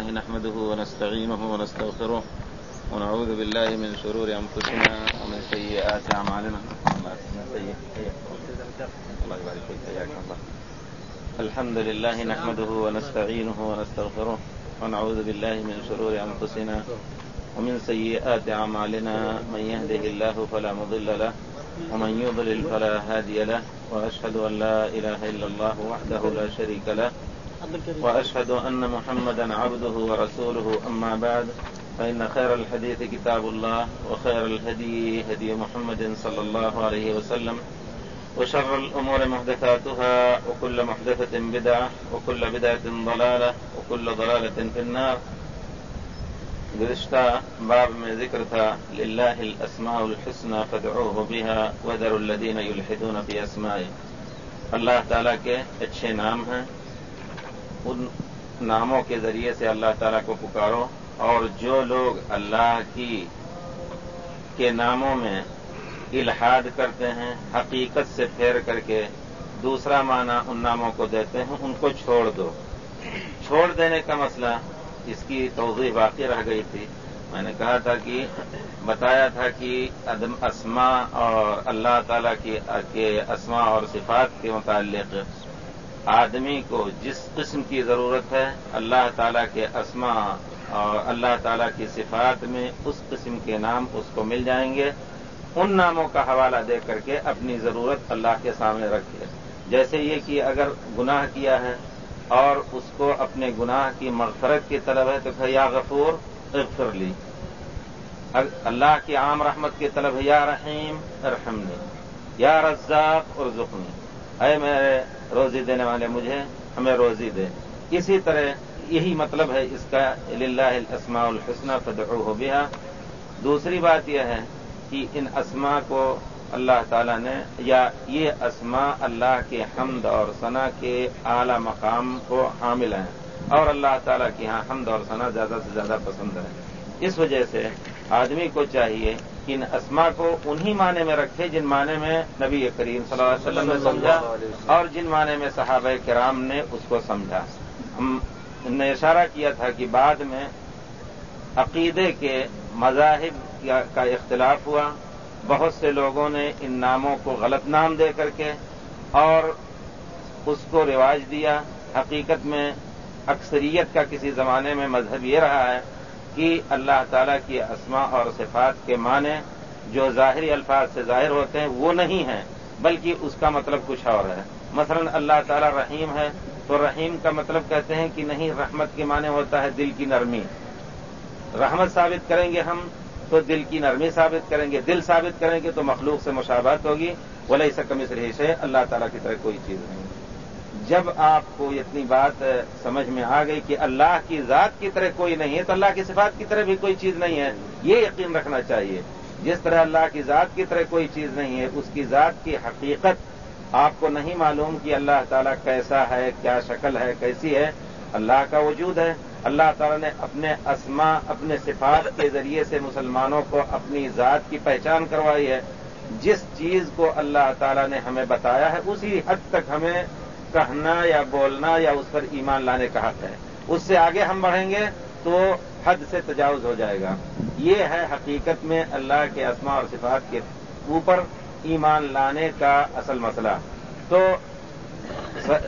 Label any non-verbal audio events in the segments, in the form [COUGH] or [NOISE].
الله نحمده ونستعينه ونستغفره ونعوذ بالله من شرور أنفسنا ومن سيئات أعمالنا. الحمد لله نحمده ونستعينه ونستغفره ونعوذ بالله من شرور أنفسنا ومن سيئات أعمالنا. من يهده الله فلا مضل له ومن يضلل فلا هادي له وأشهد أن لا إله إلا الله وحده لا شريك له وأشهد أن محمدا عبده ورسوله، أما بعد، فإن خير الحديث كتاب الله، وخير الهدي هدي محمد صلى الله عليه وسلم، وشر الأمور محدثاتها، وكل محدثة بدعة، وكل بدعة ضلالة، وكل ضلالة في النار. گزشتہ باب میں ذکر تھا، للہ الاسماء الحسنى فدعوه بها، وذروا الذين يلحدون في اسمائه اللہ تعالیٰ کے اچھے نام ہیں ان ناموں کے ذریعے سے اللہ تعالیٰ کو پکارو اور جو لوگ اللہ کی کے ناموں میں الحاد کرتے ہیں، حقیقت سے پھیر کر کے دوسرا معنی ان ناموں کو دیتے ہیں، ان کو چھوڑ دو۔ چھوڑ دینے کا مسئلہ اس کی توضیح باقی رہ گئی تھی۔ میں نے کہا تھا کہ، بتایا تھا کہ اسما اور اللہ تعالی کی اسما اور صفات کے متعلق آدمی کو جس قسم کی ضرورت ہے، اللہ تعالیٰ کے اسما اور اللہ تعالیٰ کی صفات میں اس قسم کے نام اس کو مل جائیں گے۔ ان ناموں کا حوالہ دے کر کے اپنی ضرورت اللہ کے سامنے رکھے۔ جیسے یہ کہ اگر گناہ کیا ہے اور اس کو اپنے گناہ کی مغفرت کی طلب ہے، تو یا غفور، اغفر لی۔ اللہ کی عام رحمت کی طلب ہے، یا رحیم، ارحمنی۔ یا رزاق اور زخمی اے میرے روزی دینے والے مجھے ہمیں روزی دے۔ اسی طرح یہی مطلب ہے اس کا للہ الاسماء الحسنہ فدعوه ہو گیا دوسری بات یہ ہے کہ ان اسما کو اللہ تعالیٰ نے یا یہ اسما اللہ کے حمد اور ثنا کے اعلی مقام کو حامل ہیں اور اللہ تعالیٰ کی یہاں حمد اور ثنا زیادہ سے زیادہ پسند ہے اس وجہ سے آدمی کو چاہیے ان اسما کو انہی معنی میں رکھے جن معنی میں نبی کریم صلی اللہ علیہ وسلم نے سمجھا اور جن معنی میں صحابہ کرام نے اس کو سمجھا۔ ہم نے اشارہ کیا تھا کہ بعد میں عقیدے کے مذاہب کا اختلاف ہوا۔ بہت سے لوگوں نے ان ناموں کو غلط نام دے کر کے اور اس کو رواج دیا۔ حقیقت میں اکثریت کا کسی زمانے میں مذہب یہ رہا ہے کہ اللہ تعالیٰ کی اسما اور صفات کے معنی جو ظاہری الفاظ سے ظاہر ہوتے ہیں وہ نہیں ہیں، بلکہ اس کا مطلب کچھ اور ہے۔ مثلا اللہ تعالیٰ رحیم ہے تو رحیم کا مطلب کہتے ہیں کہ نہیں، رحمت کے معنی ہوتا ہے دل کی نرمی۔ رحمت ثابت کریں گے ہم تو دل کی نرمی ثابت کریں گے، دل ثابت کریں گے تو مخلوق سے مشابہت ہوگی۔ بولے اس کم اس رہی سے اللہ تعالیٰ کی طرح کوئی چیز نہیں۔ جب آپ کو اتنی بات سمجھ میں آ گئی کہ اللہ کی ذات کی طرح کوئی نہیں ہے، تو اللہ کی صفات کی طرح بھی کوئی چیز نہیں ہے. یہ یقین رکھنا چاہیے. جس طرح اللہ کی ذات کی طرح کوئی چیز نہیں ہے، اس کی ذات کی حقیقت آپ کو نہیں معلوم کہ اللہ تعالیٰ کیسا ہے، کیا شکل ہے، کیسی ہے. اللہ کا وجود ہے. اللہ تعالیٰ نے اپنے اسما اپنے صفات کے ذریعے سے مسلمانوں کو اپنی ذات کی پہچان کروائی ہے. جس چیز کو اللہ تعالیٰ نے ہمیں بتایا ہے، اسی حد تک ہمیں کہنا یا بولنا یا اس پر ایمان لانے کا حق ہے۔ اس سے آگے ہم بڑھیں گے تو حد سے تجاوز ہو جائے گا۔ یہ ہے حقیقت میں اللہ کے اسما اور صفات کے اوپر ایمان لانے کا اصل مسئلہ۔ تو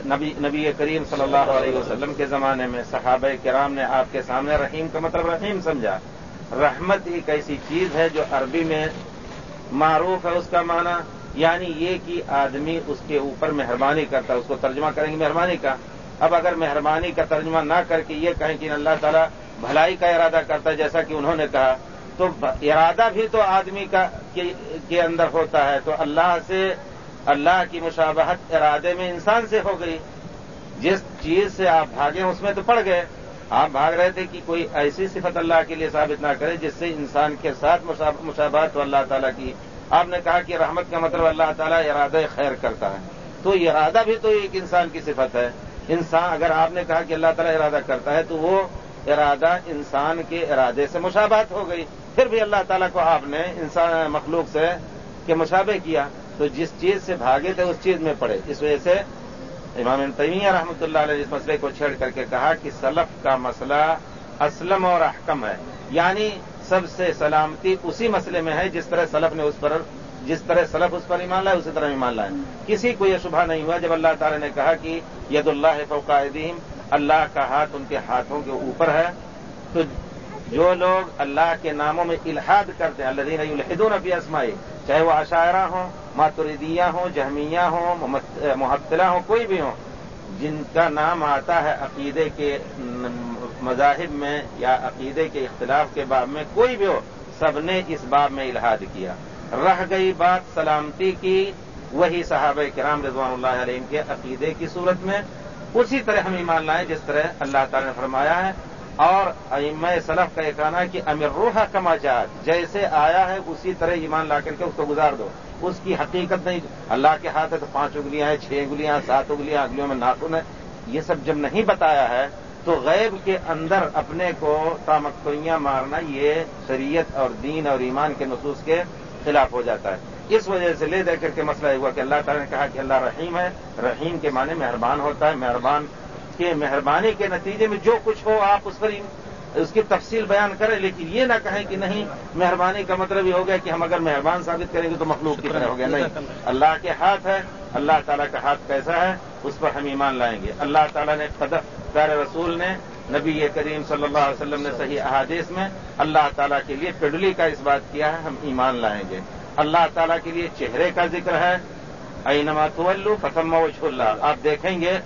نبی نبی کریم صلی اللہ علیہ وسلم کے زمانے میں صحابہ کرام نے آپ کے سامنے رحیم کا مطلب رحیم سمجھا۔ رحمت ایک ایسی چیز ہے جو عربی میں معروف ہے، اس کا معنی یعنی یہ کہ آدمی اس کے اوپر مہربانی کرتا ہے، اس کو ترجمہ کریں گے مہربانی کا۔ اب اگر مہربانی کا ترجمہ نہ کر کے یہ کہیں کہ اللہ تعالیٰ بھلائی کا ارادہ کرتا ہے، جیسا کہ انہوں نے کہا، تو ارادہ بھی تو آدمی کا کے اندر ہوتا ہے۔ تو اللہ سے، اللہ کی مشابہت ارادے میں انسان سے ہو گئی۔ جس چیز سے آپ بھاگے، اس میں تو پڑ گئے۔ آپ بھاگ رہے تھے کہ کوئی ایسی صفت اللہ کے لیے ثابت نہ کرے، جس سے انسان کے ساتھ مشابہت ہو، اللہ تعالیٰ کی آپ نے کہا کہ رحمت کا مطلب اللہ تعالیٰ ارادہ خیر کرتا ہے۔ تو ارادہ بھی تو ایک انسان کی صفت ہے۔ انسان، اگر آپ نے کہا کہ اللہ تعالیٰ ارادہ کرتا ہے تو وہ ارادہ انسان کے ارادے سے مشابہت ہو گئی۔ پھر بھی اللہ تعالیٰ کو آپ نے انسان، مخلوق سے کہ مشابہ کیا۔ تو جس چیز سے بھاگے تھے، اس چیز میں پڑے۔ اس وجہ سے امام تیمیہ رحمۃ اللہ علیہ اس مسئلے کو چھیڑ کر کے کہا کہ سلف کا مسئلہ اسلم اور احکم ہے۔ یعنی سب سے سلامتی اسی مسئلے میں ہے جس طرح سلف نے اس پر، جس طرح سلف اس پر ایمان لائے، اسی طرح ایمان لائے۔ کسی کو یہ شبہ نہیں ہوا جب اللہ تعالی نے کہا کہ ید اللہ فوقائدیم اللہ کا ہاتھ ان کے ہاتھوں کے اوپر ہے۔ تو جو لوگ اللہ کے ناموں میں الحاد کرتے ہیں اللہ الحدون ابھی اسمائی، چاہے وہ عشاعرہ ہوں ماتریدیاں ہوں، جہمیہ ہوں محتلہ ہوں، کوئی بھی ہوں، جن کا نام آتا ہے عقیدے کے مذاہب میں یا عقیدے کے اختلاف کے باب میں کوئی بھی ہو، سب نے اس باب میں الحاد کیا۔ رہ گئی بات سلامتی کی، وہی صحابہ کرام رضوان اللہ علیہ کے عقیدے کی صورت میں۔ اسی طرح ہم ایمان لائیں، جس طرح اللہ تعالی نے فرمایا ہے۔ اور ام صلف کا یہ کہنا ہے کہ امر روح کما جات جیسے آیا ہے، اسی طرح ایمان لا کر کے اس کو گزار دو۔ اس کی حقیقت نہیں، اللہ کے ہاتھ ہے تو پانچ اگلیاں ہیں، چھ اگلیاں سات اگلیاں اگلیوں میں ناخن ہے۔ یہ سب جب نہیں بتایا ہے تو غیب کے اندر اپنے کو تامکوئیاں مارنا یہ شریعت اور دین اور ایمان کے نصوص کے خلاف ہو جاتا ہے۔ اس وجہ سے لے دے کر کے مسئلہ ہوا کہ اللہ تعالیٰ نے کہا کہ اللہ رحیم ہے۔ رحیم کے معنی مہربان ہوتا ہے۔ مہربان کے مہربانی کے نتیجے میں جو کچھ ہو آپ اس پر اس کی تفصیل بیان کریں، لیکن یہ نہ کہیں کہ نہیں، مہربانی کا مطلب یہ ہو گیا کہ ہم اگر مہربان ثابت کریں گے تو مخلوق کی طرح ہو گیا، نہیں۔ اللہ کے ہاتھ ہے، اللہ تعالیٰ کا ہاتھ کیسا ہے، اس پر ہم ایمان لائیں گے۔ اللہ تعالیٰ نے پیارے رسول نے، نبی کریم صلی اللہ علیہ وسلم نے صحیح احادیث میں اللہ تعالیٰ کے لیے پڈلی کا اس بات کیا ہے، ہم ایمان لائیں گے۔ اللہ تعالیٰ کے لیے چہرے کا ذکر ہے۔ اینما طلو فتم وجہ اللہ آپ دیکھیں گے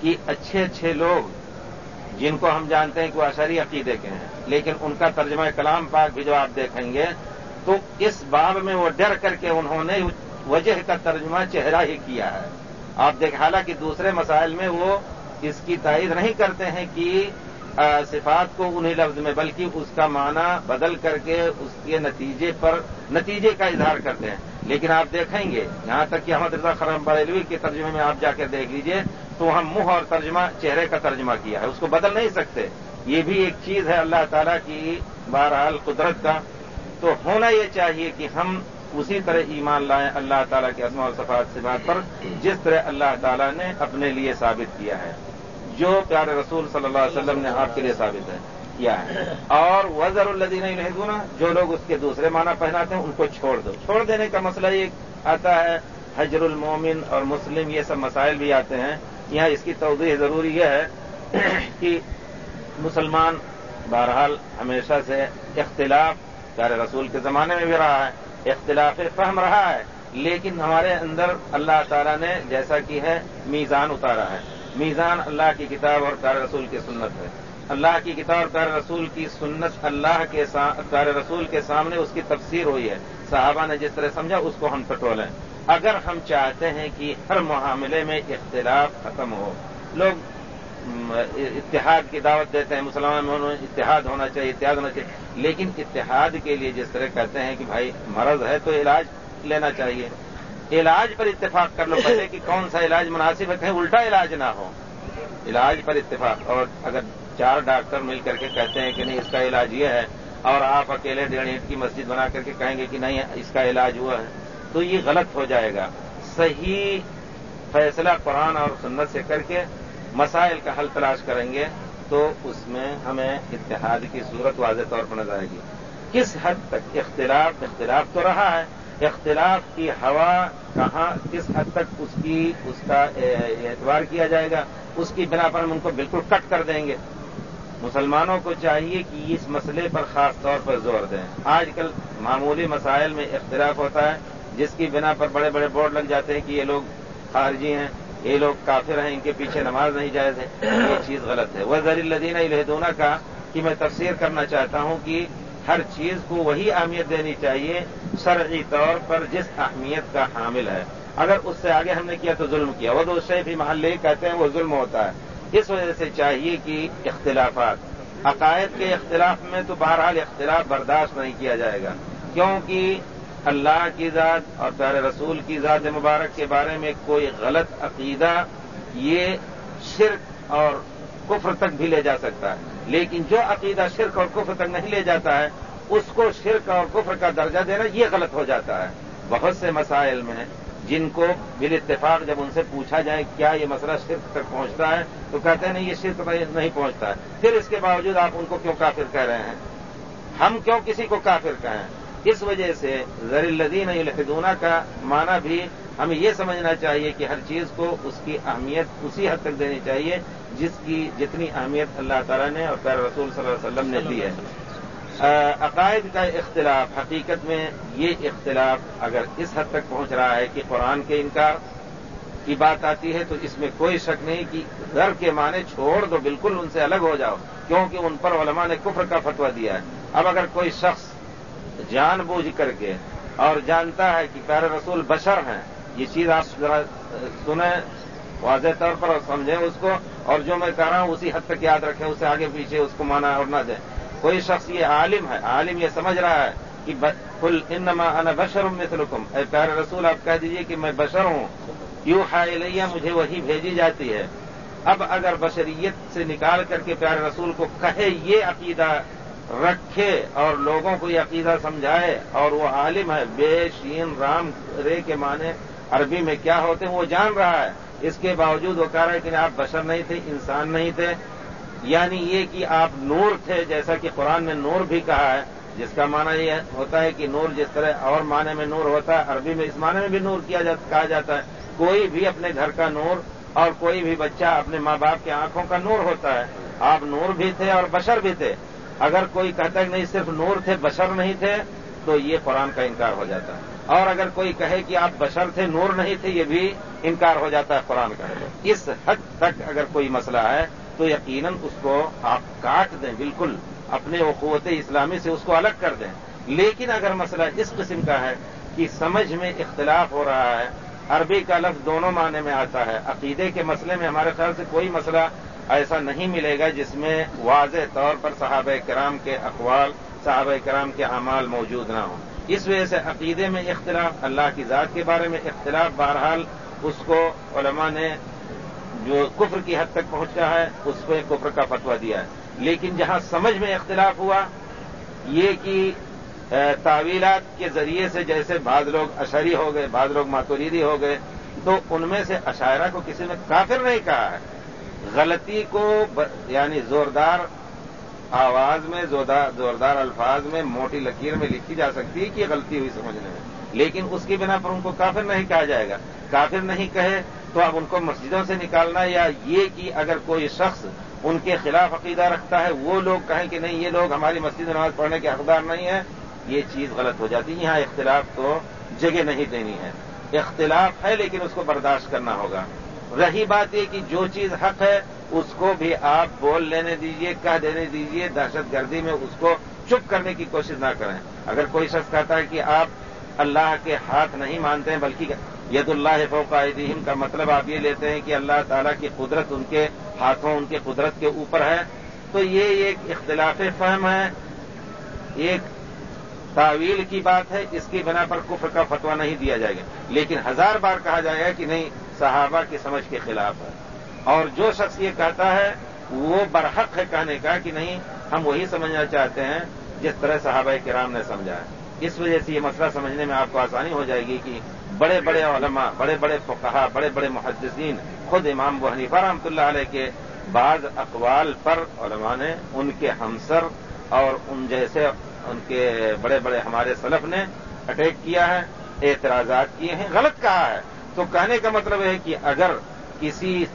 کہ اچھے اچھے لوگ جن کو ہم جانتے ہیں کہ وہ اشری عقیدے کے ہیں، لیکن ان کا ترجمہ کلام پاک بھی جو آپ دیکھیں گے، تو اس باب میں وہ ڈر کر کے انہوں نے وجہ کا ترجمہ چہرہ ہی کیا ہے۔ آپ دیکھ، حالانکہ دوسرے مسائل میں وہ اس کی تائید نہیں کرتے ہیں کہ صفات کو انہیں لفظ میں، بلکہ اس کا معنی بدل کر کے اس کے نتیجے پر نتیجے کا اظہار کرتے ہیں۔ لیکن آپ دیکھیں گے، یہاں تک کہ احمد رضا خرم بریلوی کے ترجمے میں آپ جا کر دیکھ لیجیے تو ہم منہ اور ترجمہ چہرے کا ترجمہ کیا ہے۔ اس کو بدل نہیں سکتے۔ یہ بھی ایک چیز ہے اللہ تعالیٰ کی بہرحال قدرت کا۔ تو ہونا یہ چاہیے کہ ہم اسی طرح ایمان لائیں اللہ تعالیٰ کے عزم و صفات سے بات پر، جس طرح اللہ تعالیٰ نے اپنے لیے ثابت کیا ہے۔ جو پیارے رسول صلی اللہ علیہ وسلم نے آپ کے لیے ثابت ہے، کیا ہے۔ اور وزر الدین نہیں جو لوگ اس کے دوسرے معنی پہناتے ہیں، ان کو چھوڑ دو۔ چھوڑ دینے کا مسئلہ یہ آتا ہے، حجر المومن اور مسلم یہ سب مسائل بھی آتے ہیں۔ یہاں اس کی توضیح ضروری یہ ہے کہ مسلمان بہرحال ہمیشہ سے اختلاف پیارے رسول کے زمانے میں بھی رہا ہے، اختلاف فہم رہا ہے، لیکن ہمارے اندر اللہ تعالیٰ نے جیسا کہ ہے، میزان اتارا ہے۔ میزان اللہ کی کتاب اور پیارے رسول کی سنت ہے۔ اللہ کی کتاب اور پیارے رسول کی سنت اللہ کے پیارے رسول کے سامنے اس کی تفسیر ہوئی ہے۔ صحابہ نے جس طرح سمجھا، اس کو ہم پٹولیں اگر ہم چاہتے ہیں کہ ہر معاملے میں اختلاف ختم ہو، لوگ اتحاد کی دعوت دیتے ہیں، مسلمان میں اتحاد ہونا چاہیے، اتحاد ہونا چاہیے، لیکن اتحاد کے لیے جس طرح کہتے ہیں کہ بھائی مرض ہے تو علاج لینا چاہیے۔ علاج پر اتفاق کر لو پہلے کہ کون سا علاج مناسب ہے کہیں الٹا علاج نہ ہو۔ علاج پر اتفاق۔ اور اگر چار ڈاکٹر مل کر کے کہتے ہیں کہ نہیں، اس کا علاج یہ ہے، اور آپ اکیلے ڈیڑھ اینٹ کی مسجد بنا کر کے کہیں گے کہ نہیں، اس کا علاج ہوا ہے۔ تو یہ غلط ہو جائے گا۔ صحیح فیصلہ قرآن اور سنت سے کر کے مسائل کا حل تلاش کریں گے تو اس میں ہمیں اتحاد کی صورت واضح طور پر نظر آئے گی۔ کس حد تک اختلاف اختلاف تو رہا ہے۔ اختلاف کی ہوا کہاں، کس حد تک اس کی، اس کا اعتبار کیا جائے گا، اس کی بنا پر ہم ان کو بالکل کٹ کر دیں گے۔ مسلمانوں کو چاہیے کہ اس مسئلے پر خاص طور پر زور دیں۔ آج کل معمولی مسائل میں اختلاف ہوتا ہے۔ جس کی بنا پر بڑے بڑے بورڈ لگ جاتے ہیں کہ یہ لوگ خارجی ہیں، یہ لوگ کافر ہیں، ان کے پیچھے نماز نہیں جائز ہے۔ یہ چیز غلط ہے۔ وہ زری الدینہ الہدونہ کا کہ میں تفسیر کرنا چاہتا ہوں کہ ہر چیز کو وہی اہمیت دینی چاہیے شرعی طور پر جس اہمیت کا حامل ہے۔ اگر اس سے آگے ہم نے کیا تو ظلم کیا۔ وہ تو بھی محلے کہتے ہیں وہ ظلم ہوتا ہے۔ اس وجہ سے چاہیے کہ اختلافات، عقائد کے اختلاف میں تو بہرحال اختلاف برداشت نہیں کیا جائے گا۔ کیونکہ اللہ کی ذات اور پیارے رسول کی ذات مبارک کے بارے میں کوئی غلط عقیدہ، یہ شرک اور کفر تک بھی لے جا سکتا ہے۔ لیکن جو عقیدہ شرک اور کفر تک نہیں لے جاتا ہے، اس کو شرک اور کفر کا درجہ دینا یہ غلط ہو جاتا ہے۔ بہت سے مسائل میں جن کو بال اتفاق جب ان سے پوچھا جائے کیا یہ مسئلہ شرک تک پہنچتا ہے، تو کہتے ہیں نہیں، یہ شرک تک نہیں پہنچتا ہے۔ پھر اس کے باوجود آپ ان کو کیوں کافر کہہ رہے ہیں؟ ہم کیوں کسی کو کافر کہیں؟ اس وجہ سے زر الدین الحدونہ کا معنی بھی ہمیں یہ سمجھنا چاہیے کہ ہر چیز کو اس کی اہمیت اسی حد تک دینی چاہیے جس کی جتنی اہمیت اللہ تعالیٰ نے اور پیر رسول صلی اللہ علیہ وسلم نے دی ہے۔ عقائد کا اختلاف، حقیقت میں یہ اختلاف اگر اس حد تک پہنچ رہا ہے کہ قرآن کے انکار کی بات آتی ہے تو اس میں کوئی شک نہیں کہ گھر کے معنی چھوڑ دو، بالکل ان سے الگ ہو جاؤ، کیونکہ ان پر علماء نے کفر کا فتویٰ دیا ہے۔ اب اگر کوئی شخص جان بوجھ کر کے اور جانتا ہے کہ پیر رسول بشر ہیں۔ یہ چیز آپ ذرا سنیں، واضح طور پر اور سمجھیں اس کو۔ اور جو میں کہہ رہا ہوں، اسی حد تک یاد رکھیں، اسے آگے پیچھے اس کو مانا اور نہ دیں کوئی شخص یہ عالم ہے، عالم یہ سمجھ رہا ہے کہ کل انما انا بشر مثلکم۔ اے پیر رسول، آپ کہہ دیجیے کہ میں بشر ہوں۔ یوں حائلیہ مجھے وہی بھیجی جاتی ہے۔ اب اگر بشریت سے نکال کر کے پیارے رسول کو کہے یہ عقیدہ رکھے اور لوگوں کو یہ عقیدہ سمجھائے اور وہ عالم ہے، بے شین رام رے کے معنی عربی میں کیا ہوتے ہیں؟ وہ جان رہا ہے۔ اس کے باوجود وہ کہہ رہا ہے کہ آپ بشر نہیں تھے، انسان نہیں تھے۔ یعنی یہ کہ آپ نور تھے، جیسا کہ قرآن نے نور بھی کہا ہے، جس کا معنی یہ ہوتا ہے کہ نور جس طرح اور معنی میں نور ہوتا ہے، عربی میں اس معنی میں بھی نور کیا کہا جاتا ہے۔ کوئی بھی اپنے گھر کا نور اور کوئی بھی بچہ اپنے ماں باپ کی آنکھوں کا نور ہوتا ہے۔ آپ نور بھی تھے اور بشر بھی تھے۔ اگر کوئی کہتا ہے کہ نہیں، صرف نور تھے، بشر نہیں تھے، تو یہ قرآن کا انکار ہو جاتا ہے۔ اور اگر کوئی کہے کہ آپ بشر تھے، نور نہیں تھے، یہ بھی انکار ہو جاتا ہے قرآن کا۔ اس حد تک اگر کوئی مسئلہ ہے تو یقیناً اس کو آپ کاٹ دیں، بالکل اپنے قوت اسلامی سے اس کو الگ کر دیں۔ لیکن اگر مسئلہ اس قسم کا ہے کہ سمجھ میں اختلاف ہو رہا ہے، عربی کا لفظ دونوں معنی میں آتا ہے۔ عقیدے کے مسئلے میں ہمارے خیال سے کوئی مسئلہ ایسا نہیں ملے گا جس میں واضح طور پر صحابہ کرام کے اقوال، صحابہ کرام کے اعمال موجود نہ ہوں۔ اس وجہ سے عقیدے میں اختلاف، اللہ کی ذات کے بارے میں اختلاف، بہرحال اس کو علماء نے جو کفر کی حد تک پہنچا ہے، اس پہ کفر کا فتویٰ دیا ہے۔ لیکن جہاں سمجھ میں اختلاف ہوا، یہ کہ تعویلات کے ذریعے سے جیسے بعض لوگ اشری ہو گئے، بعض لوگ ماتوریدی ہو گئے، تو ان میں سے اشاعرہ کو کسی نے کافر نہیں کہا ہے۔ غلطی کو یعنی زوردار آواز میں، زوردار الفاظ میں، موٹی لکیر میں لکھی جا سکتی ہے کہ غلطی ہوئی سمجھنے میں؟ لیکن اس کی بنا پر ان کو کافر نہیں کہا جائے گا۔ کافر نہیں کہے تو اب ان کو مسجدوں سے نکالنا یا یہ کہ اگر کوئی شخص ان کے خلاف عقیدہ رکھتا ہے، وہ لوگ کہیں کہ نہیں، یہ لوگ ہماری مسجد نماز پڑھنے کے حقدار نہیں ہیں۔ یہ چیز غلط ہو جاتی ہے۔ یہاں اختلاف کو جگہ نہیں دینی ہے۔ اختلاف ہے لیکن اس کو برداشت کرنا ہوگا۔ رہی بات یہ کہ جو چیز حق ہے، اس کو بھی آپ بول لینے دیجیے، کہہ دینے دیجیے، دہشت گردی میں اس کو چپ کرنے کی کوشش نہ کریں۔ اگر کوئی شخص کہتا ہے کہ آپ اللہ کے ہاتھ نہیں مانتے ہیں، بلکہ ید اللہ فوق عیدیم کا مطلب آپ یہ لیتے ہیں کہ اللہ تعالیٰ کی قدرت ان کے ہاتھوں، ان کی قدرت کے اوپر ہے، تو یہ ایک اختلاف فہم ہے۔ ایک تعویل کی بات ہے، اس کی بنا پر کفر کا فتویٰ نہیں دیا جائے گا۔ لیکن ہزار بار کہا جائے گا کہ نہیں صحابہ کی سمجھ کے خلاف ہے۔ اور جو شخص یہ کہتا ہے، وہ برحق ہے کہنے کا کہ نہیں، ہم وہی سمجھنا چاہتے ہیں جس طرح صحابہ کرام نے سمجھا ہے۔ اس وجہ سے یہ مسئلہ سمجھنے میں آپ کو آسانی ہو جائے گی کہ بڑے بڑے علماء، بڑے بڑے فقہا بڑے بڑے محدثین، خود امام و حنیفہ رحمۃ اللہ علیہ کے بعض اقوال پر علماء نے ان کے ہمسر اور ان جیسے ان کے بڑے بڑے ہمارے سلف نے اٹیک کیا ہے، اعتراضات کیے ہیں، غلط کہا ہے۔ تو کہنے کا مطلب ہے کہ اگر کسی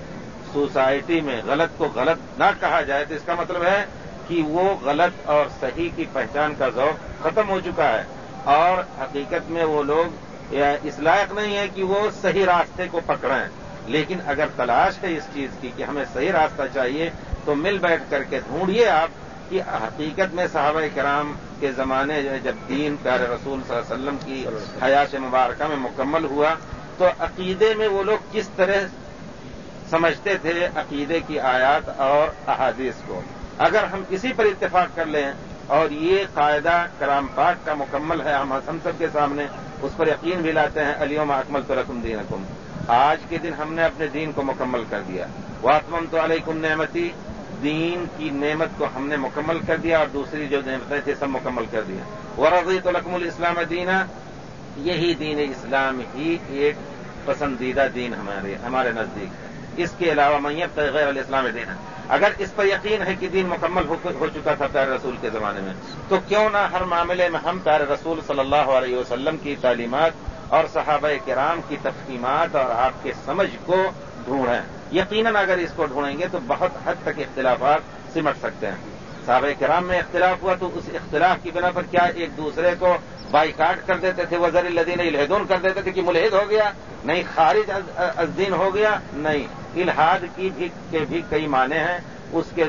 سوسائٹی میں غلط کو غلط نہ کہا جائے تو اس کا مطلب ہے کہ وہ غلط اور صحیح کی پہچان کا ذوق ختم ہو چکا ہے اور حقیقت میں وہ لوگ اس لائق نہیں ہے کہ وہ صحیح راستے کو پکڑیں۔ لیکن اگر تلاش ہے اس چیز کی کہ ہمیں صحیح راستہ چاہیے تو مل بیٹھ کر کے ڈھونڈیے آپ کہ حقیقت میں صحابہ کرام کے زمانے جب دین پیار رسول صلی اللہ علیہ وسلم کی حیات مبارکہ میں مکمل ہوا تو عقیدے میں وہ لوگ کس طرح سمجھتے تھے عقیدے کی آیات اور احادیث کو؟ اگر ہم اسی پر اتفاق کر لیں اور یہ قاعدہ کرام پاک کا مکمل ہے، ہم ہم سب کے سامنے اس پر یقین بھی لاتے ہیں علیوم اکمل تو رقم دین آج کے دن ہم نے اپنے دین کو مکمل کر دیا۔ واطمن تو علیکم نعمتی، دین کی نعمت کو ہم نے مکمل کر دیا اور دوسری جو نعمتیں تھیں سب مکمل کر دیا۔ ورضی تو لکم الاسلام دینا یہی دین اسلام ہی ایک پسندیدہ دین ہمارے ہمارے نزدیک ہے۔ اس کے علاوہ میت غیر علیہ السلام دین ہے۔ اگر اس پر یقین ہے کہ دین مکمل ہو چکا تھا پیارے رسول کے زمانے میں، تو کیوں نہ ہر معاملے میں ہم پیارے رسول صلی اللہ علیہ وسلم کی تعلیمات اور صحابہ کرام کی تقسیمات اور آپ کے سمجھ کو ڈھونڈیں۔ یقیناً اگر اس کو ڈھونڈیں گے تو بہت حد تک اختلافات سمٹ سکتے ہیں۔ صحابہ کرام میں اختلاف ہوا تو اس اختلاف کی بنا پر کیا ایک دوسرے کو بائی کاٹ کر دیتے تھے، وزیر الدین الہدون کر دیتے تھے کہ ملحد ہو گیا، نہیں، خارج ازدین ہو گیا، نہیں۔ الحاد کی بھی، کے بھی کئی معنی ہیں، اس کے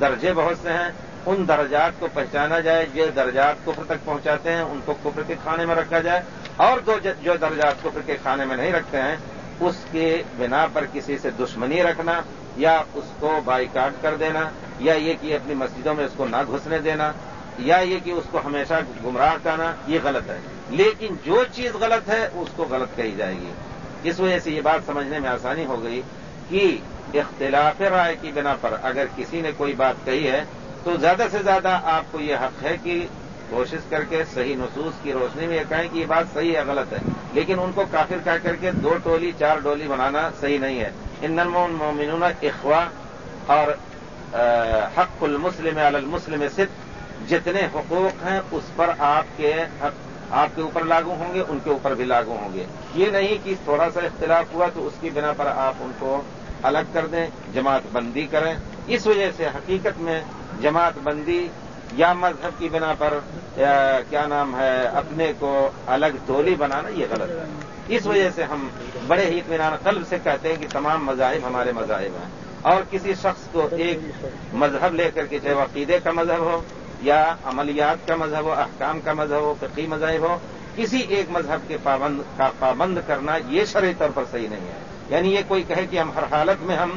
درجے بہت سے ہیں۔ ان درجات کو پہچانا جائے، جو درجات کفر تک پہنچاتے ہیں، ان کو کفر کے کھانے میں رکھا جائے۔ اور جو درجات کفر کے کھانے میں نہیں رکھتے ہیں، اس کے بنا پر کسی سے دشمنی رکھنا یا اس کو بائی کاٹ کر دینا یا یہ کہ اپنی مسجدوں میں اس کو نہ گھسنے دینا۔ یا یہ کہ اس کو ہمیشہ گمراہ کرنا، یہ غلط ہے۔ لیکن جو چیز غلط ہے، اس کو غلط کہی جائے گی۔ اس وجہ سے یہ بات سمجھنے میں آسانی ہو گئی کہ اختلاف رائے کی بنا پر اگر کسی نے کوئی بات کہی ہے، تو زیادہ سے زیادہ آپ کو یہ حق ہے کہ کوشش کر کے صحیح نصوص کی روشنی میں یہ کہیں کہ یہ بات صحیح ہے، غلط ہے۔ لیکن ان کو کافر کہہ کر کے دو ٹولی، چار ڈولی بنانا صحیح نہیں ہے۔ ان نرمون مومنون اخوا اور حق المسلم علی المسلم صرف جتنے حقوق ہیں اس پر آپ کے آپ کے اوپر لاگو ہوں گے، ان کے اوپر بھی لاگو ہوں گے۔ یہ نہیں کہ تھوڑا سا اختلاف ہوا تو اس کی بنا پر آپ ان کو الگ کر دیں، جماعت بندی کریں۔ اس وجہ سے حقیقت میں جماعت بندی یا مذہب کی بنا پر کیا نام ہے، اپنے کو الگ ٹولی بنانا، یہ غلط ہے۔ اس وجہ سے ہم بڑے ہی اطمینان قلب سے کہتے ہیں کہ تمام مذاہب ہمارے مذاہب ہیں۔ اور کسی شخص کو ایک مذہب لے کر کے چاہے عقیدے کا مذہب ہو یا عملیات کا مذہب ہو، احکام کا مذہب ہو فقی مذہب ہو، کسی ایک مذہب کے پابند کا پابند کرنا یہ شرعی طور پر صحیح نہیں ہے۔ یعنی یہ کوئی کہے کہ ہم ہر حالت میں ہم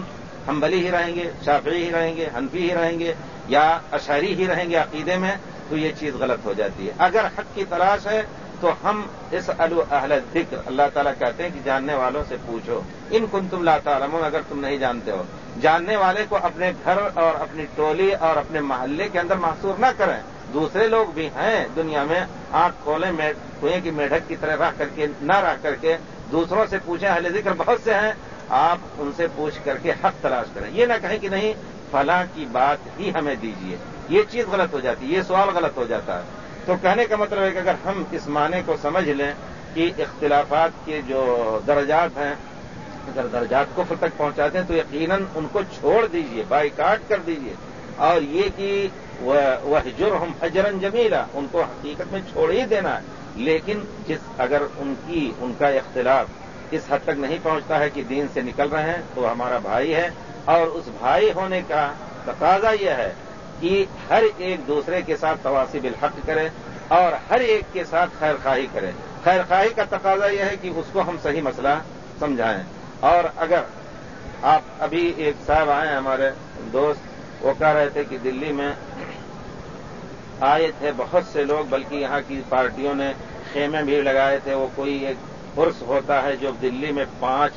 ہم بلی ہی رہیں گے، شافعی ہی رہیں گے، حنفی ہی رہیں گے یا اشعری ہی رہیں گے عقیدے میں تو یہ چیز غلط ہو جاتی ہے۔ اگر حق کی تلاش ہے تو ہم اس اہل ذکر اللہ تعالیٰ کہتے ہیں کہ جاننے والوں سے پوچھو۔ ان کن تم لاتا اگر تم نہیں جانتے ہو۔ جاننے والے کو اپنے گھر اور اپنی ٹولی اور اپنے محلے کے اندر محسور نہ کریں۔ دوسرے لوگ بھی ہیں دنیا میں، آنکھ کھولیں کنویں کی میڈک کی طرح رہ کر کے، نہ رہ کر کے دوسروں سے پوچھیں، اہل ذکر بہت سے ہیں، آپ ان سے پوچھ کر کے حق تلاش کریں۔ یہ نہ کہیں کہ نہیں، فلاں کی بات ہی ہمیں دیجیے یہ چیز غلط ہو جاتی ہے یہ سوال غلط ہو جاتا ہے۔ تو کہنے کا مطلب ہے کہ اگر ہم اس معنی کو سمجھ لیں کہ اختلافات کے جو درجات ہیں اگر درجات کو تک پہنچاتے ہیں تو یقیناً ان کو چھوڑ دیجیے بائی کاٹ کر دیجیے اور یہ کہ وہ جرم حجرن جمیلا ان کو حقیقت میں چھوڑ ہی دینا ہے۔ لیکن جس اگر ان کی ان کا اختلاف اس حد تک نہیں پہنچتا ہے کہ دین سے نکل رہے ہیں، تو ہمارا بھائی ہے۔ اور اس بھائی ہونے کا تقاضا یہ ہے کہ ہر ایک دوسرے کے ساتھ تواسب الحق کرے اور ہر ایک کے ساتھ خیر خواہی کرے۔ خیر خواہی کا تقاضا یہ ہے کہ اس کو ہم صحیح مسئلہ سمجھائیں۔ اور اگر آپ ابھی ایک صاحب آئے ہمارے دوست، وہ کہہ رہے تھے کہ دلی میں آئے تھے بہت سے لوگ، بلکہ یہاں کی پارٹیوں نے خیمے بھی لگائے تھے۔ وہ کوئی ایک عرس ہوتا ہے جو دلی میں پانچ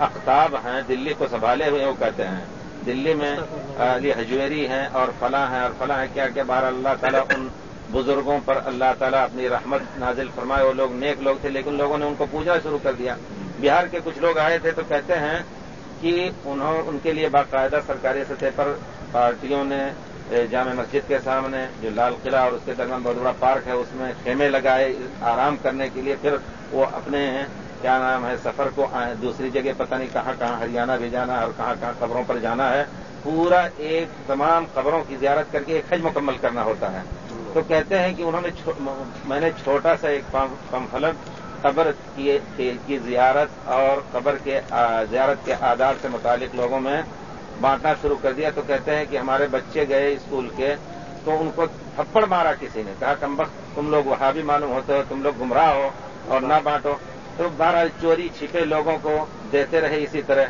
اختاب ہیں، دلی کو سنبھالے ہوئے، وہ کہتے ہیں۔ دلی میں علی حجویری ہیں اور فلاں ہیں، اور فلاں ہیں، کیا کہ بار اللہ تعالیٰ ان بزرگوں پر اللہ تعالیٰ اپنی رحمت نازل فرمائے۔ وہ لوگ نیک لوگ تھے، لیکن لوگوں نے ان کو پوجنا شروع کر دیا۔ بہار کے کچھ لوگ آئے تھے تو کہتے ہیں کہ انہوں ان کے لیے باقاعدہ سرکاری سطح پر پارٹیوں نے جامع مسجد کے سامنے جو لال قلعہ اور اس کے درمیان بہت بڑا پارک ہے، اس میں خیمے لگائے آرام کرنے کے لیے، پھر وہ اپنے کیا نام ہے، سفر کو دوسری جگہ پتہ نہیں کہاں کہاں ہریانہ بھی جانا ہے اور کہاں کہاں قبروں پر جانا ہے، پورا ایک تمام قبروں کی زیارت کر کے ایک حج مکمل کرنا ہوتا ہے۔ تو کہتے ہیں کہ انہوں نے میں نے چھوٹا سا ایک پمفلک قبر کی زیارت اور قبر کے زیارت کے آداب سے متعلق لوگوں میں بانٹنا شروع کر دیا تو کہتے ہیں کہ ہمارے بچے گئے اسکول کے تو ان کو تھپڑ مارا کسی نے، کہا کم وقت تم لوگ وہاں بھی معلوم ہوتے ہو، تم لوگ گمراہ ہو اور نہ بانٹو۔ تو بہرحال چوری چھپے لوگوں کو دیتے رہے اسی طرح۔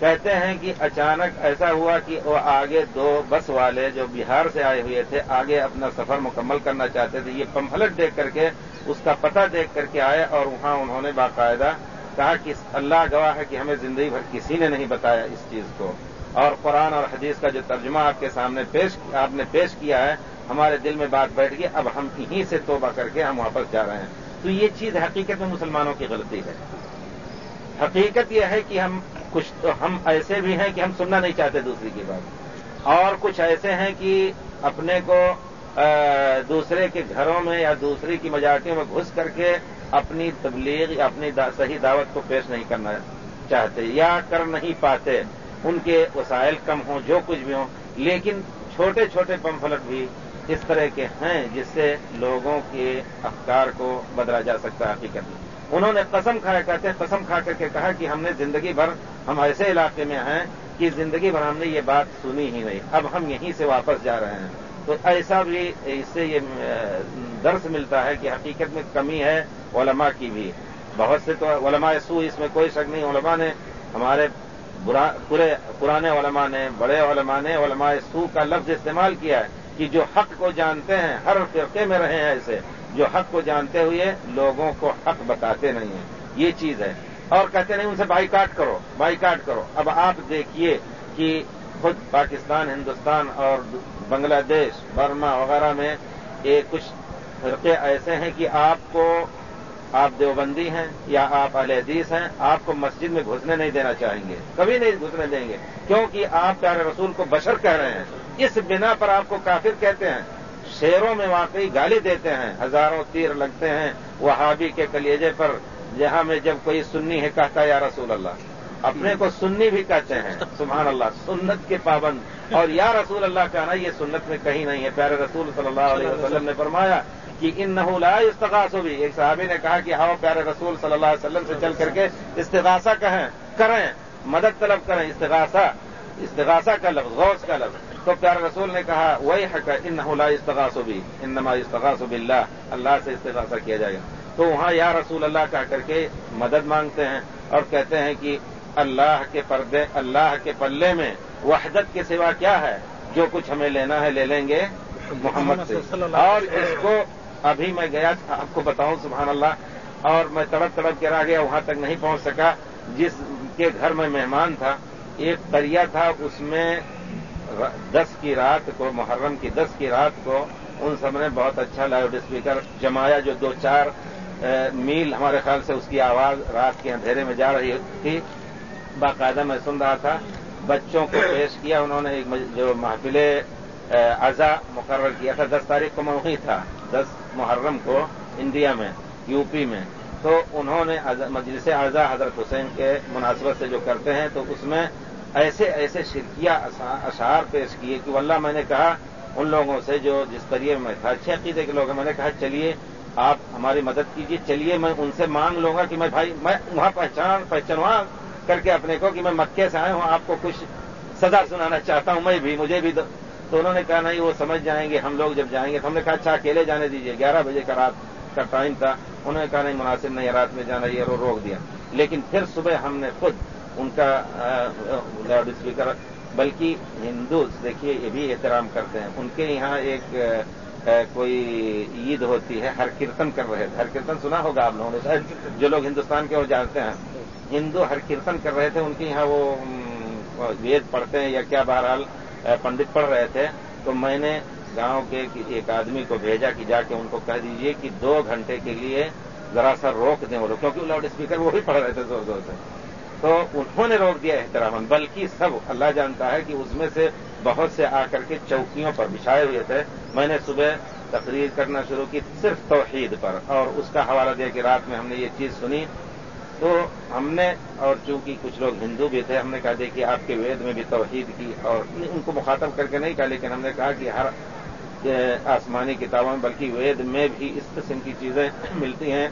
کہتے ہیں کہ اچانک ایسا ہوا کہ وہ آگے دو بس والے جو بہار سے آئے ہوئے تھے آگے اپنا سفر مکمل کرنا چاہتے تھے، یہ پمفلٹ دیکھ کر کے، اس کا پتہ دیکھ کر کے آئے اور وہاں انہوں نے باقاعدہ کہا کہ اللہ گواہ ہے کہ ہمیں زندگی بھر کسی نے نہیں بتایا اس چیز کو۔ اور قرآن اور حدیث کا جو ترجمہ آپ کے سامنے پیش، آپ نے پیش کیا ہے، ہمارے دل میں بات بیٹھ گئی، اب ہم یہیں سے توبہ کر کے ہم واپس جا رہے ہیں۔ تو یہ چیز حقیقت میں مسلمانوں کی غلطی ہے۔ حقیقت یہ ہے کہ ہم کچھ تو ہم ایسے بھی ہیں کہ ہم سننا نہیں چاہتے دوسری کی بات۔ اور کچھ ایسے ہیں کہ اپنے کو دوسرے کے گھروں میں یا دوسری کی مجارٹیوں میں گھس کر کے اپنی تبلیغ یا اپنی صحیح دعوت کو پیش نہیں کرنا چاہتے یا کر نہیں پاتے۔ ان کے وسائل کم ہوں، جو کچھ بھی ہوں۔ لیکن چھوٹے چھوٹے پمفلٹ بھی اس طرح کے ہیں جس سے لوگوں کے افکار کو بدلا جا سکتا ہے حقیقت میں۔ انہوں نے قسم کھایا کہتے ہیں قسم کھا کر کے کہا کہ ہم نے زندگی بھر ہم ایسے علاقے میں ہیں کہ زندگی بھر ہم نے یہ بات سنی ہی نہیں۔ اب ہم یہیں سے واپس جا رہے ہیں۔ تو ایسا بھی اس سے یہ درس ملتا ہے کہ حقیقت میں کمی ہے، علماء کی بھی۔ بہت سے تو علماء سو اس میں کوئی شک نہیں، علماء نے ہمارے پورے پرانے علماء نے، بڑے علماء نے علماء سو کا لفظ استعمال کیا ہے کہ جو حق کو جانتے ہیں، ہر فرقے میں رہے ہیں ایسے جو حق کو جانتے ہوئے لوگوں کو حق بتاتے نہیں ہیں۔ یہ چیز ہے۔ اور کہتے نہیں، ان سے بائی کاٹ کرو بائی کاٹ کرو۔ اب آپ دیکھیے کہ خود پاکستان، ہندوستان اور بنگلہ دیش، برما وغیرہ میں یہ کچھ فرقے ایسے ہیں کہ آپ کو، آپ دیوبندی ہیں یا آپ اہل حدیث ہیں، آپ کو مسجد میں گھسنے نہیں دینا چاہیں گے، کبھی نہیں گھسنے دیں گے۔ کیونکہ آپ پیارے رسول کو بشر کہہ رہے ہیں۔ اس بنا پر آپ کو کافر کہتے ہیں۔ شیروں میں واقعی گالی دیتے ہیں، ہزاروں تیر لگتے ہیں وہابی کے کلیجے پر جہاں میں جب کوئی سنی ہے کہتا یا رسول اللہ، اپنے کو سنی بھی کہتے ہیں، سبحان اللہ، سنت کے پابند۔ اور یا رسول اللہ کہنا، یہ سنت میں کہیں نہیں ہے۔ پیارے رسول صلی اللہ علیہ وسلم نے فرمایا کہ ان نہ استغاث بھی ایک صحابی نے کہا کہ آؤ پیارے رسول صلی اللہ علیہ وسلم سے چل کر کے استغاثہ کہیں، کریں، مدد طلب کریں، استغاثہ استغاثہ کا لفظ، غوث کا لفظ۔ تو پیارے رسول نے کہا وہی حق ہے ان نہ استغاث بھی ان نما استغاث اللہ اللہ سے استغاثہ کیا جائے گا۔ تو وہاں یا رسول اللہ کہہ کر کے مدد مانگتے ہیں اور کہتے ہیں کہ اللہ کے پردے، اللہ کے پلے میں وحدت کے سوا کیا ہے؟ جو کچھ ہمیں لینا ہے لے لیں گے محمد سے۔ اور اس کو ابھی میں گیا آپ کو بتاؤں سبحان اللہ اور میں تڑپ تڑپ کے رہ گیا وہاں تک نہیں پہنچ سکا۔ جس کے گھر میں مہمان تھا، ایک دریا تھا، اس میں دس کی رات کو، محرم کی دس کی رات کو ان سب نے بہت اچھا لاؤڈ اسپیکر جمایا جو دو چار میل ہمارے خیال سے اس کی آواز رات کے اندھیرے میں جا رہی تھی۔ باقاعدہ میں سن رہا تھا۔ بچوں کو پیش کیا انہوں نے جو محفل اعضا مقرر کیا تھا۔ دس تاریخ کو وہیں تھا۔ دس محرم کو انڈیا میں، یو پی میں۔ تو انہوں نے مجلس اعضا حضرت حسین کے مناسبت سے جو کرتے ہیں تو اس میں ایسے ایسے شرکیہ اشعار پیش کیے کہ واللہ میں نے کہا ان لوگوں سے جو جس طریقے میں تھا، اچھے عقیدے کے لوگ ہیں، میں نے کہا چلیے، آپ ہماری مدد کیجیے چلیے، میں ان سے مانگ لوں گا کہ میں بھائی، میں وہاں پہچان پہچانوا کر کے اپنے کو کہ میں مکے سے آیا ہوں، آپ کو کچھ سزا سنانا چاہتا ہوں، میں بھی، مجھے بھی تو انہوں نے کہا نہیں، وہ سمجھ جائیں گے، ہم لوگ جب جائیں گے، تو ہم نے کہا اچھا اکیلے جانے دیجیے گیارہ بجے کا رات کا ٹائم تھا، انہوں نے کہا نہیں، مناسب نہیں، رات میں جانا، یہ روک دیا۔ لیکن پھر صبح ہم نے خود ان کا لاؤڈ اسپیکر بلکہ ہندو دیکھیے، یہ بھی احترام کرتے ہیں۔ ان کے یہاں ایک کوئی عید ہوتی ہے، ہر کیرتن کر رہے تھے۔ ہر کیرتن سنا ہوگا آپ لوگوں نے شاید، جو لوگ ہندوستان کے وہ جانتے ہیں۔ ہندو ہر کیرتن کر رہے تھے، ان کے یہاں وہ وید پڑھتے ہیں یا کیا بہرحال پنڈت پڑھ رہے تھے۔ تو میں نے گاؤں کے ایک آدمی کو بھیجا کہ جا کے ان کو کہہ دیجیے کہ دو گھنٹے کے لیے ذرا سا روک دیں وہ لوگ، کیونکہ لاؤڈ اسپیکر وہ بھی پڑھ رہے تھے زور زور سے۔ تو انہوں نے روک دیا احترام بلکہ سب، اللہ جانتا ہے کہ اس میں سے بہت سے آ کر کے چوکیوں پر بچھائے ہوئے تھے۔ میں نے صبح تقریر کرنا شروع کی صرف توحید پر، اور اس کا حوالہ دیا کہ رات میں ہم نے یہ چیز سنی۔ تو ہم نے، اور چونکہ کچھ لوگ ہندو بھی تھے، ہم نے کہا، دیکھیے، آپ کے وید میں بھی توحید کی، اور ان کو مخاطب کر کے نہیں کہا، لیکن ہم نے کہا کہ ہر، آسمانی کتابوں میں بلکہ وید میں بھی اس قسم کی چیزیں ملتی ہیں۔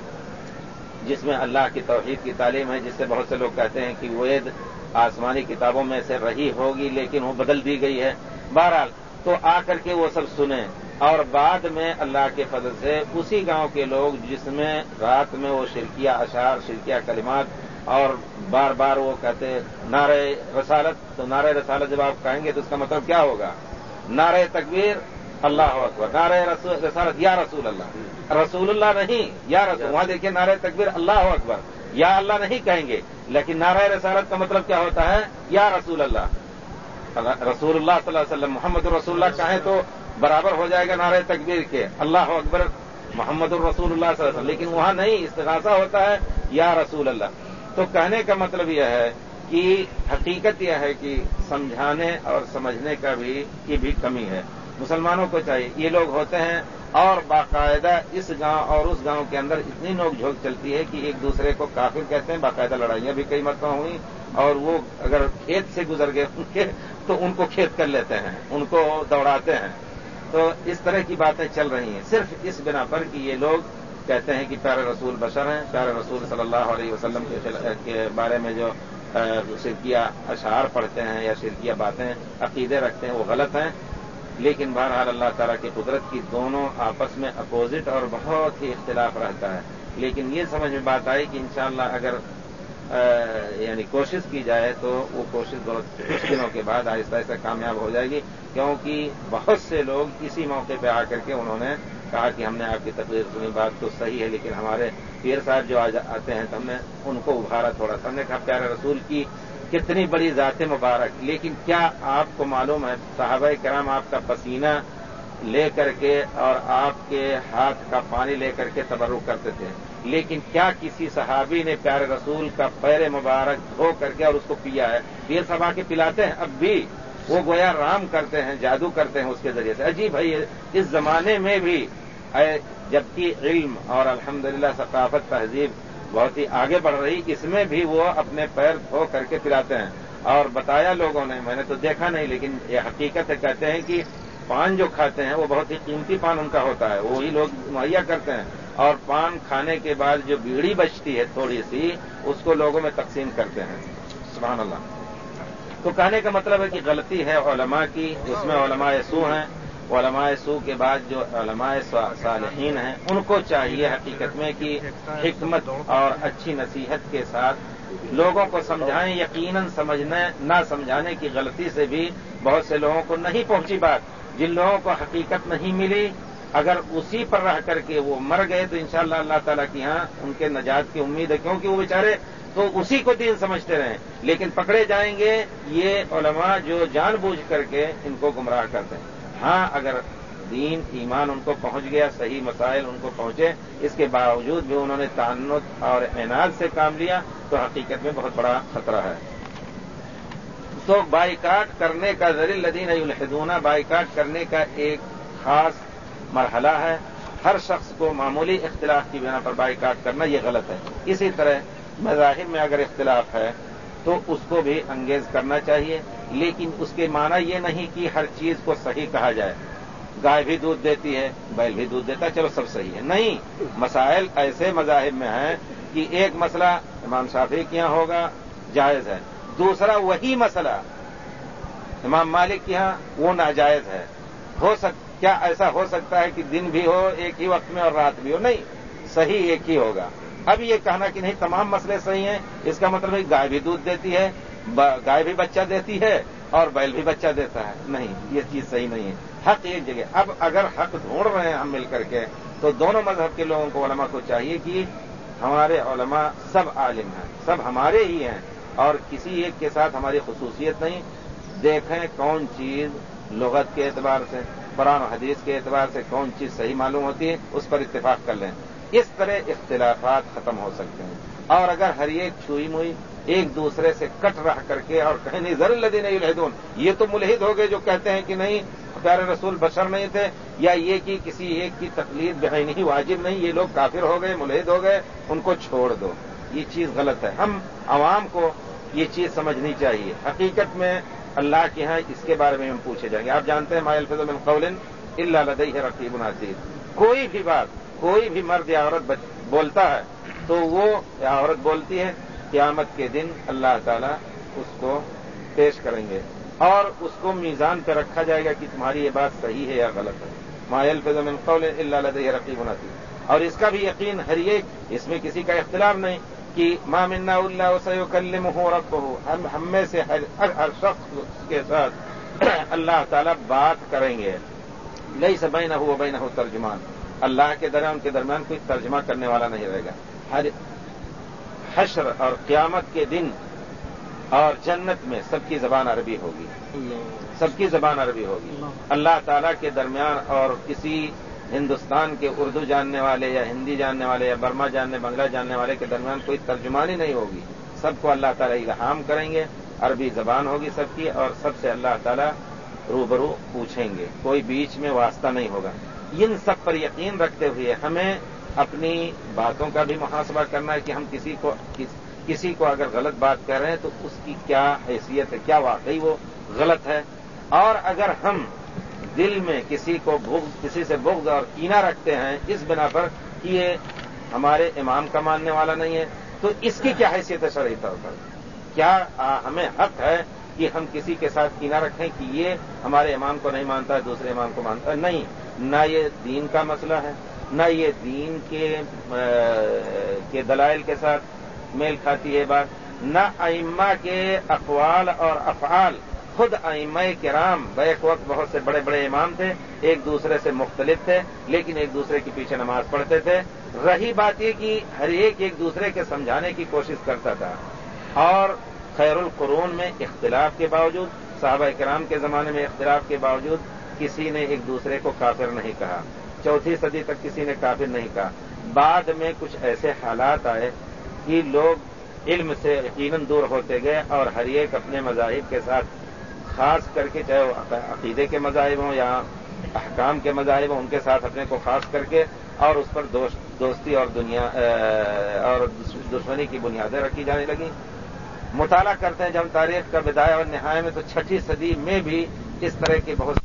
جس میں اللہ کی توحید کی تعلیم ہے، جس سے بہت سے لوگ کہتے ہیں کہ وید آسمانی کتابوں میں سے رہی ہوگی لیکن وہ بدل دی گئی ہے۔ بہرحال، تو آ کر کے وہ سب سنیں۔ اور بعد میں اللہ کے فضل سے اسی گاؤں کے لوگ جس میں رات میں وہ شرکیہ اشعار، شرکیہ کلمات اور بار بار وہ کہتے نعرہ رسالت، تو نعرہ رسالت جب آپ کہیں گے تو اس کا مطلب کیا ہوگا؟ نعرہ تکبیر اللہ اکبر۔ نعرہ رسالت، یا رسول اللہ۔ رسول اللہ نہیں، یا رسول وہاں دیکھیے نعرہ تکبیر اللہ اکبر۔ یا اللہ نہیں کہیں گے، لیکن نعرہ رسالت کا مطلب کیا ہوتا ہے؟ یا رسول اللہ۔ رسول اللہ صلی اللہ علیہ وسلم محمد رسول اللہ کہیں تو برابر ہو جائے گا نعرہ تکبیر کے۔ اللہ اکبر، محمد الرسول اللہ صلی اللہ علیہ وسلم۔ لیکن وہاں نہیں، استغاثہ ہوتا ہے، یا رسول اللہ۔ تو کہنے کا مطلب یہ ہے کہ حقیقت یہ ہے کہ سمجھانے اور سمجھنے کا بھی کی بھی کمی ہے۔ مسلمانوں کو چاہیے۔ یہ لوگ ہوتے ہیں اور باقاعدہ اس گاؤں اور اس گاؤں کے اندر اتنی نوک جھوک چلتی ہے کہ ایک دوسرے کو کافر کہتے ہیں، باقاعدہ لڑائیاں بھی کئی مرتبہ ہوئی اور وہ اگر کھیت سے گزر گئے ان کے، تو ان کو کھیت کر لیتے ہیں، ان کو دوڑاتے ہیں۔ تو اس طرح کی باتیں چل رہی ہیں۔ صرف اس بنا پر کہ یہ لوگ کہتے ہیں کہ پیارے رسول بشر ہیں، پیارے رسول صلی اللہ علیہ وسلم کے بارے میں جو شرکیہ اشعار پڑھتے ہیں یا شرکیہ باتیں، عقیدے رکھتے ہیں، وہ غلط ہیں۔ لیکن بہرحال اللہ تعالیٰ کی قدرت کی دونوں آپس میں اپوزٹ اور بہت ہی اختلاف رہتا ہے۔ لیکن یہ سمجھ میں بات آئی کہ انشاءاللہ اگر یعنی کوشش کی جائے تو وہ کوشش بہت کچھ دنوں کے بعد آہستہ آہستہ کامیاب ہو جائے گی۔ کیونکہ بہت سے لوگ اسی موقع پہ آ کر کے انہوں نے کہا کہ ہم نے آپ کی تقریر سنی، بات تو صحیح ہے، لیکن ہمارے پیر صاحب جو آتے ہیں تو ہم نے ان کو ابھارا تھوڑا سا۔ ہم نے کہا، پیارے رسول کی کتنی بڑی ذات مبارک۔ لیکن کیا آپ کو معلوم ہے، صحابہ کرام آپ کا پسینہ لے کر کے اور آپ کے ہاتھ کا پانی لے کر کے تبرک کرتے تھے۔ لیکن کیا کسی صحابی نے پیارے رسول کا پیر مبارک دھو کر کے اور اس کو پیا ہے؟ پیر سبا کے پلاتے ہیں۔ اب بھی وہ گویا رام کرتے ہیں، جادو کرتے ہیں اس کے ذریعے سے۔ عجیب ہے اس زمانے میں بھی جبکہ علم اور الحمدللہ ثقافت تہذیب بہت ہی آگے بڑھ رہی، اس میں بھی وہ اپنے پیر دھو کر کے پلاتے ہیں۔ اور بتایا لوگوں نے، میں نے تو دیکھا نہیں، لیکن یہ حقیقت ہے، کہتے ہیں کہ پان جو کھاتے ہیں، وہ بہت ہی قیمتی پان ان کا ہوتا ہے۔ وہی لوگ مہیا کرتے ہیں۔ اور پان کھانے کے بعد جو بیڑی بچتی ہے تھوڑی سی، اس کو لوگوں میں تقسیم کرتے ہیں۔ سبحان اللہ۔ تو کہنے کا مطلب ہے کہ غلطی ہے علماء کی، اس میں علماء سو ہیں۔ علماء سو کے بعد جو علماء صالحین ہیں، ان کو چاہیے حقیقت میں کہ حکمت اور اچھی نصیحت کے ساتھ لوگوں کو سمجھائیں، یقیناً سمجھنے، نہ سمجھانے کی غلطی سے بھی بہت سے لوگوں کو نہیں پہنچی بات۔ جن لوگوں کو حقیقت نہیں ملی، اگر اسی پر رہ کر کے وہ مر گئے تو انشاءاللہ اللہ تعالیٰ کی یہاں ان کے نجات کی امید ہے۔ کیونکہ وہ بیچارے تو اسی کو دین سمجھتے رہے لیکن پکڑے جائیں گے، یہ علماء جو جان بوجھ کر کے ان کو گمراہ کرتے ہیں ہاں اگر دین، ایمان ان کو پہنچ گیا، صحیح مسائل ان کو پہنچے، اس کے باوجود بھی انہوں نے تعنت اور اعناد سے کام لیا، تو حقیقت میں بہت بڑا خطرہ ہے۔ تو بائیکاٹ کرنے کا ذریعہ لدین الحدونہ بائیکاٹ کرنے کا ایک خاص مرحلہ ہے۔ ہر شخص کو معمولی اختلاف کی بنا پر بائیکاٹ کرنا یہ غلط ہے۔ اسی طرح مذاہب میں اگر اختلاف ہے تو اس کو بھی انگیز کرنا چاہیے۔ لیکن اس کے معنی یہ نہیں کہ ہر چیز کو صحیح کہا جائے۔ گائے بھی دودھ دیتی ہے، بیل بھی دودھ دیتا ہے، چلو سب صحیح ہے۔ نہیں، مسائل ایسے مذاہب میں ہیں کہ ایک مسئلہ امام شافی کے یہاں ہوگا، جائز ہے۔ دوسرا وہی مسئلہ امام مالک کے یہاں، وہ ناجائز ہے۔ ہو سکتا کیا ایسا ہو سکتا ہے کہ دن بھی ہو، ایک ہی وقت میں اور رات بھی ہو؟ نہیں، صحیح ایک ہی ہوگا۔ اب یہ کہنا کہ نہیں، تمام مسئلے صحیح ہیں۔ اس کا مطلب ہے گائے بھی دودھ دیتی ہے گائے بھی بچہ دیتی ہے اور بیل بھی بچہ دیتا ہے۔ نہیں، یہ چیز صحیح نہیں ہے۔ حق ایک جگہ۔ اب اگر حق ڈھونڈ رہے ہیں ہم مل کر کے، تو دونوں مذہب کے لوگوں کو علماء کو چاہیے کہ ہمارے علماء سب عالم ہیں، سب ہمارے ہی ہیں اور کسی ایک کے ساتھ ہماری خصوصیت نہیں۔ دیکھیں کون چیز لغت کے اعتبار سے، قرآن و حدیث کے اعتبار سے کون چیز صحیح معلوم ہوتی ہے، اس پر اتفاق کر لیں۔ اس طرح اختلافات ختم ہو سکتے ہیں۔ اور اگر ہر ایک چھوئی موئی ایک دوسرے سے کٹ رہ کر کے اور کہیں نہیں ضرور لدی نہیں یہ تو ملحد ہو گئے جو کہتے ہیں کہ نہیں، پیارے رسول بشر نہیں تھے، یا یہ کہ کسی ایک کی تقلید نہیں واجب نہیں، یہ لوگ کافر ہو گئے، ملحد ہو گئے، ان کو چھوڑ دو۔ یہ چیز غلط ہے۔ ہم عوام کو یہ چیز سمجھنی چاہیے۔ حقیقت میں اللہ کے ہاں اس کے بارے میں ہم پوچھے جائیں گے۔ آپ جانتے ہیں، مائل فضل قول اللہ لدئی ہے رقیب ناصیر کوئی بھی بات کوئی بھی مرد یا عورت بولتا ہے، تو وہ یا عورت بولتی ہے، قیامت کے دن اللہ تعالیٰ اس کو پیش کریں گے۔ اور اس کو میزان پہ رکھا جائے گا کہ تمہاری یہ بات صحیح ہے یا غلط ہے۔ مائل فضل قول اللہ لدئی رقیب ناصیر اور اس کا بھی یقین ہر ایک، اس میں کسی کا اختلاف نہیں کہ مامنا اللہ وسلم ہو رب ہو ہم میں سے ہر ہر شخص کے ساتھ [CLEARS THROAT] اللہ تعالی بات کریں گے۔ لئی سے بین ہو بین ہو ترجمان۔ اللہ کے درمیان، ان کے درمیان کوئی ترجمہ کرنے والا نہیں رہے گا۔ ہر حشر اور قیامت کے دن اور جنت میں سب کی زبان عربی ہوگی۔ سب کی زبان عربی ہوگی۔ اللہ تعالی کے درمیان اور کسی ہندوستان کے اردو جاننے والے یا ہندی جاننے والے یا برما جاننے، بنگلہ جاننے والے کے درمیان کوئی ترجمانی نہیں ہوگی۔ سب کو اللہ تعالیٰ الہام کریں گے، عربی زبان ہوگی سب کی اور سب سے اللہ تعالیٰ روبرو پوچھیں گے۔ کوئی بیچ میں واسطہ نہیں ہوگا۔ ان سب پر یقین رکھتے ہوئے ہمیں اپنی باتوں کا بھی محاسبہ کرنا ہے کہ ہم کسی کو کسی کو اگر غلط بات کر رہے ہیں تو اس کی کیا حیثیت ہے، کیا واقعی وہ غلط ہے؟ اور اگر ہم دل میں کسی کو بغض، کسی سے بغض اور کینا رکھتے ہیں اس بنا پر کہ یہ ہمارے امام کا ماننے والا نہیں ہے، تو اس کی کیا حیثیت ہے شرعی طور پر؟ کیا ہمیں حق ہے کہ ہم کسی کے ساتھ کینا رکھیں کہ یہ ہمارے امام کو نہیں مانتا ہے دوسرے امام کو مانتا؟ ہے نہیں۔ نہ یہ دین کا مسئلہ ہے، نہ یہ دین کے دلائل کے ساتھ میل کھاتی ہے بات، نہ ائمہ کے اقوال اور افعال، خود ائمہ کرام بیک وقت بہت سے بڑے بڑے امام تھے، ایک دوسرے سے مختلف تھے، لیکن ایک دوسرے کے پیچھے نماز پڑھتے تھے۔ رہی بات یہ کہ ہر ایک ایک دوسرے کے سمجھانے کی کوشش کرتا تھا۔ اور خیر القرون میں اختلاف کے باوجود، صحابہ کرام کے زمانے میں اختلاف کے باوجود کسی نے ایک دوسرے کو کافر نہیں کہا۔ چوتھی صدی تک کسی نے کافر نہیں کہا۔ بعد میں کچھ ایسے حالات آئے کہ لوگ علم سے یقیناً دور ہوتے گئے اور ہر ایک اپنے مذاہب کے ساتھ، خاص کر کے چاہے وہ عقیدے کے مذاہب ہوں یا احکام کے مذاہب ہوں، ان کے ساتھ اپنے کو خاص کر کے اور اس پر دوستی اور دنیا اور دشمنی کی بنیادیں رکھی جانے لگیں۔ مطالعہ کرتے ہیں جب تاریخ کا بدایا اور نہایت میں تو چھٹی صدی میں بھی اس طرح کے بہت